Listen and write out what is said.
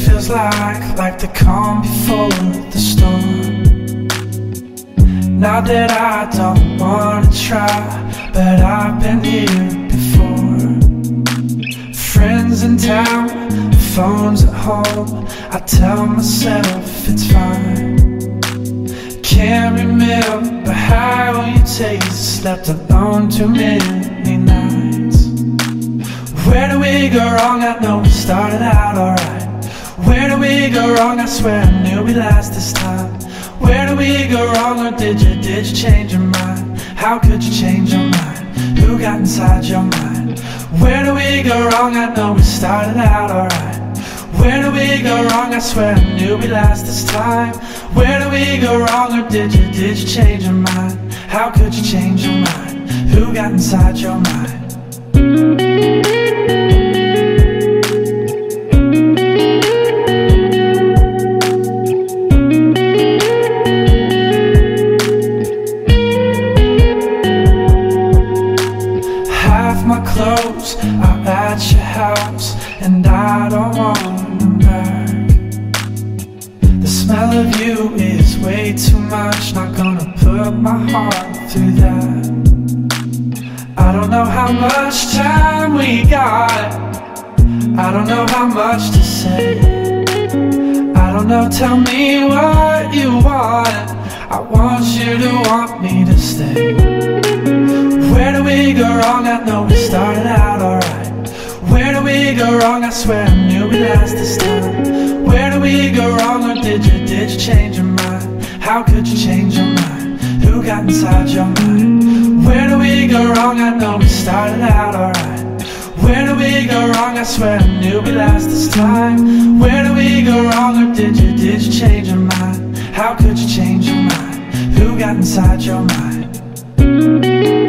feels like, like the calm before the storm. Not that I don't wanna try, but I've been here before. Friends in town, phones at home. I tell myself it's fine. Can't remember how you taste. Slept alone too many nights. Where do we go wrong? I know we started out alright. Where do we go wrong? I swear I knew we last this time. Where do we go wrong? Or did you, did you change your mind? How could you change your mind? Who got inside your mind? Where do we go wrong? I know we started out alright. Where do we go wrong? I swear I knew we last this time. Where do we go wrong? Or did you, did you change your mind? How could you change your mind? Who got inside your mind? House, and I don't want them back. The smell of you is way too much, not gonna put my heart through that. I don't know how much time we got, I don't know how much to say. I don't know, tell me what you want. I want you to want me to stay. We go wrong? I swear I knew we last this time. Where do we go wrong? Or did you, did you change your mind? How could you change your mind? Who got inside your mind? Where do we go wrong? I know we started out alright. Where do we go wrong? I swear I knew we last this time. Where do we go wrong? Or did you, did you change your mind? How could you change your mind? Who got inside your mind?